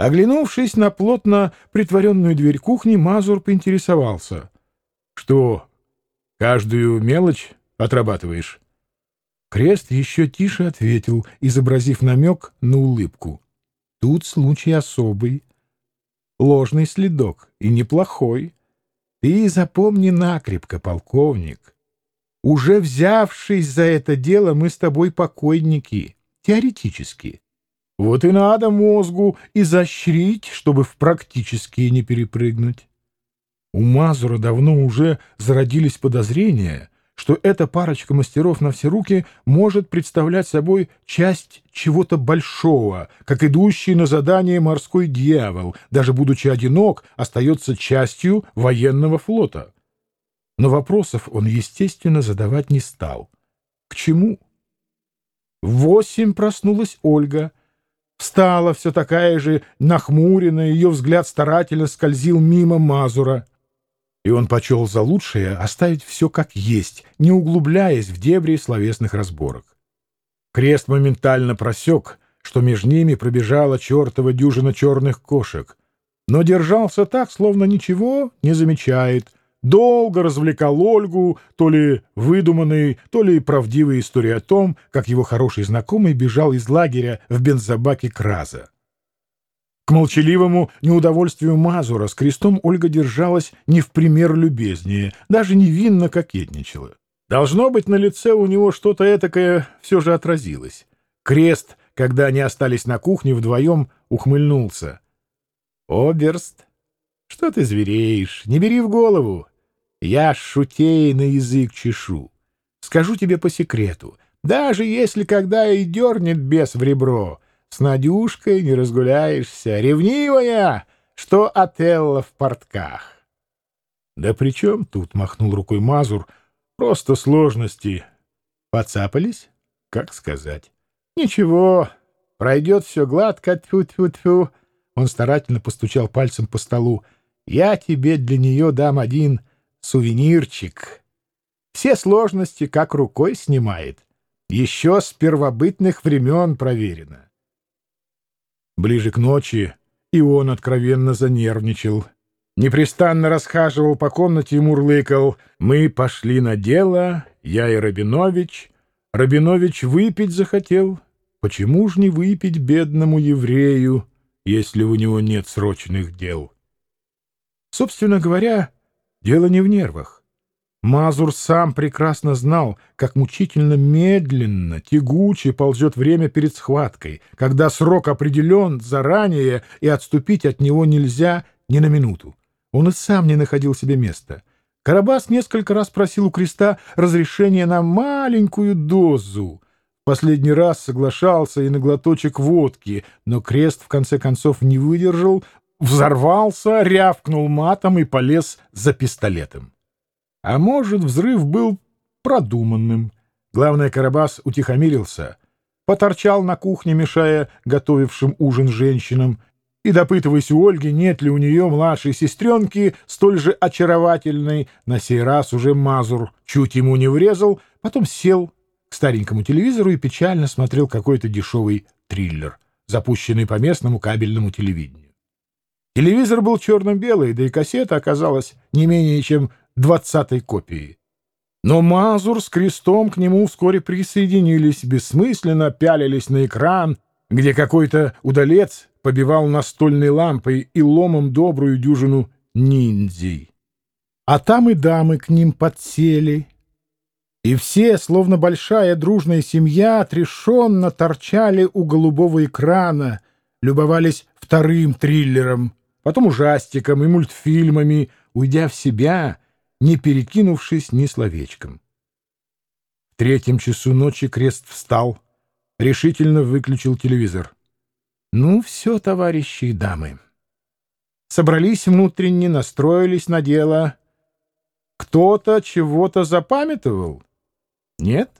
Оглянувшись на плотно притворенную дверь кухни, Мазур поинтересовался. — Что, каждую мелочь отрабатываешь? Крест еще тише ответил, изобразив намек на улыбку. — Тут случай особый. Ложный следок, и неплохой. Ты запомни накрепко, полковник. Уже взявшись за это дело, мы с тобой покойники, теоретически. Вот и надо мозгу изощрить, чтобы в практические не перепрыгнуть. У Мазура давно уже зародились подозрения, что эта парочка мастеров на все руки может представлять собой часть чего-то большого, как идущий на задание морской дьявол, даже будучи одинок, остается частью военного флота. Но вопросов он, естественно, задавать не стал. К чему? В восемь проснулась Ольга — Встала все такая же нахмуренная, ее взгляд старательно скользил мимо Мазура. И он почел за лучшее оставить все как есть, не углубляясь в дебри словесных разборок. Крест моментально просек, что между ними пробежала чертова дюжина черных кошек, но держался так, словно ничего не замечает — долго развлекал Ольгу, то ли выдуманной, то ли правдивой историей о том, как его хороший знакомый бежал из лагеря в бензобаке Краза. К молчаливому неудовольствию Мазура с крестом Ольга держалась не в пример любезнее, даже невинно кокетничала. Должно быть, на лице у него что-то этакое все же отразилось. Крест, когда они остались на кухне вдвоем, ухмыльнулся. «Оберст, что ты звереешь? Не бери в голову. Я шутей на язык чешу. Скажу тебе по секрету, даже если когда и дернет бес в ребро, с Надюшкой не разгуляешься, ревнивая, что Отелло в портках. — Да при чем тут, — махнул рукой Мазур, — просто сложности. Поцапались? Как сказать? — Ничего, пройдет все гладко, тьфу-тьфу-тьфу. Он старательно постучал пальцем по столу. — Я тебе для нее дам один сувенирчик. Все сложности как рукой снимает. Еще с первобытных времен проверено. Ближе к ночи и он откровенно занервничал. Непрестанно расхаживал по комнате и мурлыкал. «Мы пошли на дело, я и Рабинович. Рабинович выпить захотел. Почему ж не выпить бедному еврею, если у него нет срочных дел?» Собственно говоря, Дело не в нервах. Мазур сам прекрасно знал, как мучительно медленно, тягуче ползет время перед схваткой, когда срок определен заранее и отступить от него нельзя ни на минуту. Он и сам не находил себе места. Карабас несколько раз просил у креста разрешения на маленькую дозу. Последний раз соглашался и на глоточек водки, но крест в конце концов не выдержал, взорвался, рявкнул матом и полез за пистолетом. А может, взрыв был продуманным. Главное, Карабас утихомирился, поторчал на кухне, мешая готовившим ужин женщинам, и, допытываясь у Ольги, нет ли у нее младшей сестренки, столь же очаровательной, на сей раз уже Мазур чуть ему не врезал, потом сел к старенькому телевизору и печально смотрел какой-то дешевый триллер, запущенный по местному кабельному телевидению. Телевизор был черно-белый, да и кассета оказалась не менее чем двадцатой копией. Но Мазур с крестом к нему вскоре присоединились, бессмысленно пялились на экран, где какой-то удалец побивал настольной лампой и ломом добрую дюжину ниндзей. А там и дамы к ним подсели. И все, словно большая дружная семья, отрешенно торчали у голубого экрана, любовались вторым триллером — потом ужастиком и мультфильмами, уйдя в себя, не перекинувшись ни словечком. В третьем часу ночи крест встал, решительно выключил телевизор. Ну, все, товарищи и дамы. Собрались внутренне, настроились на дело. Кто-то чего-то запамятовал? Нет?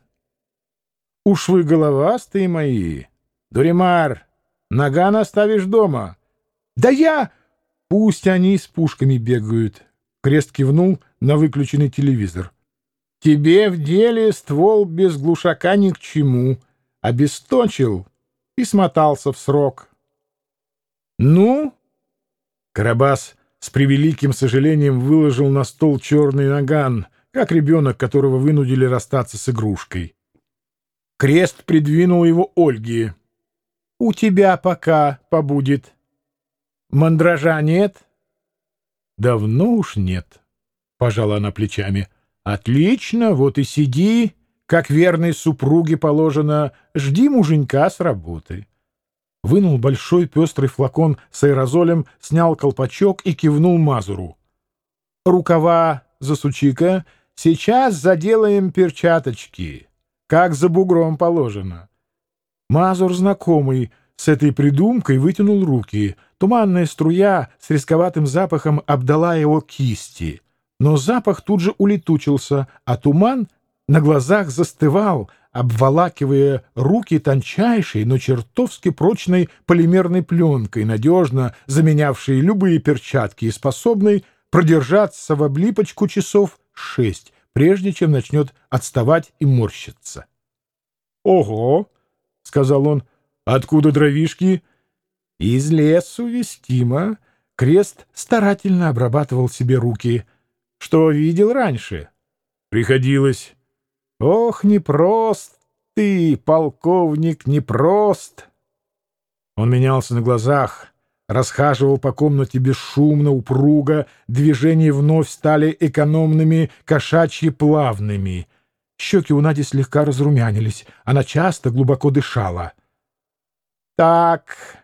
Уж вы головастые мои. Дуримар, нога наставишь дома. Да я... Пусть они с пушками бегают. Крест кивнул на выключенный телевизор. Тебе в деле ствол без глушака ни к чему. Обесточил и смотался в срок. «Ну?» Карабас с превеликим сожалением выложил на стол черный наган, как ребенок, которого вынудили расстаться с игрушкой. Крест придвинул его Ольге. «У тебя пока побудет. Мандража нет?» «Давно уж нет», — пожала она плечами. «Отлично, вот и сиди, как верной супруге положено, жди муженька с работы» вынул большой пестрый флакон с аэрозолем, снял колпачок и кивнул Мазуру. «Рукава засучи-ка, сейчас заделаем перчаточки, как за бугром положено». Мазур, знакомый с этой придумкой, вытянул руки. Туманная струя с рисковатым запахом обдала его кисти. Но запах тут же улетучился, а туман на глазах застывал — обволакивая руки тончайшей, но чертовски прочной полимерной пленкой, надежно заменявшей любые перчатки и способной продержаться в облипочку часов шесть, прежде чем начнет отставать и морщиться. — Ого! — сказал он. — Откуда дровишки? — Из лесу вестимо. Крест старательно обрабатывал себе руки. — Что видел раньше? — Приходилось. Ох, непрост ты, полковник, непрост! Он менялся на глазах, расхаживал по комнате бесшумно, упруго, движения вновь стали экономными, кошачьи плавными. Щеки у Нади слегка разрумянились, она часто глубоко дышала. «Так...»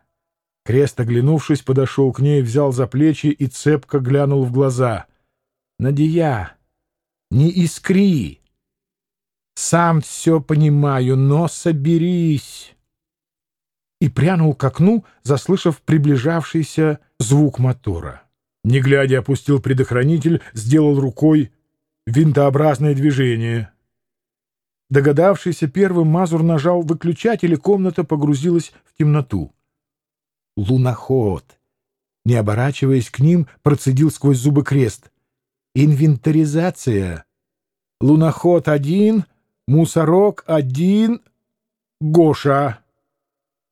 Крест, оглянувшись, подошел к ней, взял за плечи и цепко глянул в глаза. «Надия, не искри!» Сам все понимаю, но соберись!» И прянул к окну, заслышав приближавшийся звук мотора. Не глядя, опустил предохранитель, сделал рукой винтообразное движение. Догадавшийся первым, Мазур нажал выключатель, и комната погрузилась в темноту. «Луноход!» Не оборачиваясь к ним, процедил сквозь зубы крест. «Инвентаризация! Луноход один...» Мусорок один, Гоша.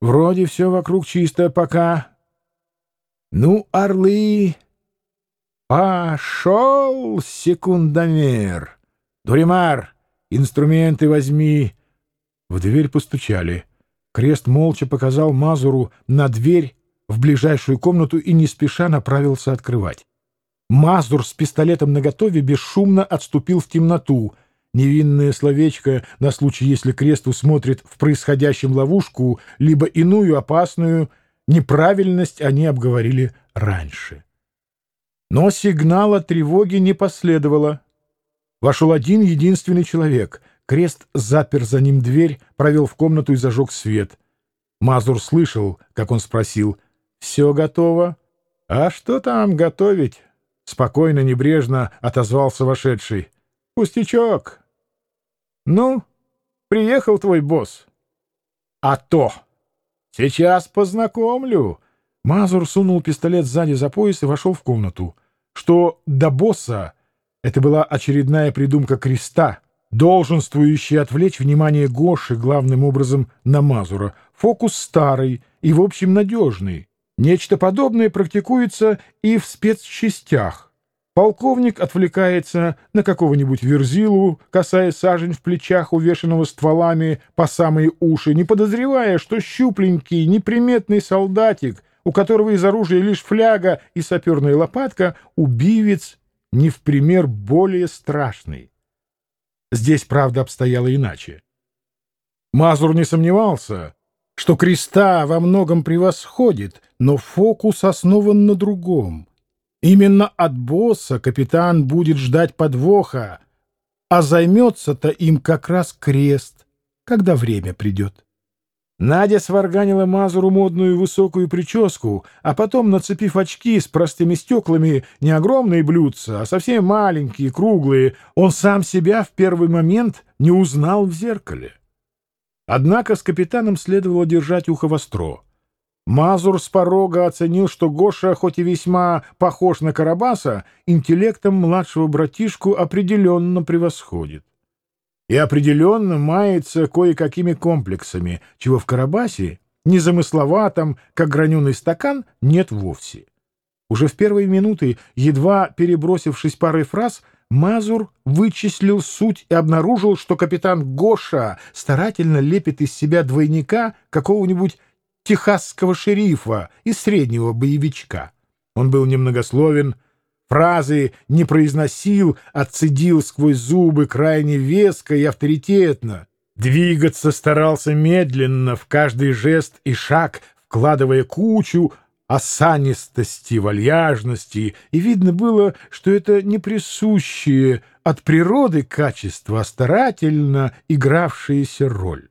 Вроде все вокруг чисто пока. Ну, орлы, пошел секундомер. Дуримар, инструменты возьми. В дверь постучали. Крест молча показал Мазуру на дверь в ближайшую комнату и не спеша направился открывать. Мазур с пистолетом наготове бесшумно отступил в темноту — невинное словечко на случай, если крест усмотрит в происходящем ловушку, либо иную опасную неправильность они обговорили раньше. Но сигнала тревоги не последовало. Вошел один единственный человек. Крест запер за ним дверь, провел в комнату и зажег свет. Мазур слышал, как он спросил, «Все готово?» «А что там готовить?» Спокойно, небрежно отозвался вошедший. «Пустячок, «Ну, приехал твой босс». «А то! Сейчас познакомлю». Мазур сунул пистолет сзади за пояс и вошел в комнату. Что до босса это была очередная придумка креста, долженствующая отвлечь внимание Гоши главным образом на Мазура. Фокус старый и, в общем, надежный. Нечто подобное практикуется и в спецчастях. Полковник отвлекается на какого-нибудь верзилу, касаясь сажень в плечах, увешанного стволами по самые уши, не подозревая, что щупленький, неприметный солдатик, у которого из оружия лишь фляга и саперная лопатка, убивец не в пример более страшный. Здесь, правда, обстояло иначе. Мазур не сомневался, что креста во многом превосходит, но фокус основан на другом — Именно от босса капитан будет ждать подвоха, а займется-то им как раз крест, когда время придет. Надя сварганила Мазуру модную высокую прическу, а потом, нацепив очки с простыми стеклами, не огромные блюдца, а совсем маленькие, круглые, он сам себя в первый момент не узнал в зеркале. Однако с капитаном следовало держать ухо востро. Мазур с порога оценил, что Гоша, хоть и весьма похож на Карабаса, интеллектом младшего братишку определенно превосходит. И определенно мается кое-какими комплексами, чего в Карабасе незамысловатом, как граненый стакан, нет вовсе. Уже в первые минуты, едва перебросившись парой фраз, Мазур вычислил суть и обнаружил, что капитан Гоша старательно лепит из себя двойника какого-нибудь техасского шерифа из среднего боевичка. Он был немногословен, фразы не произносил, отцедил сквозь зубы крайне веско и авторитетно. Двигаться старался медленно, в каждый жест и шаг, вкладывая кучу осанистости, вальяжности, и видно было, что это не присущие от природы качества, а старательно игравшиеся роль.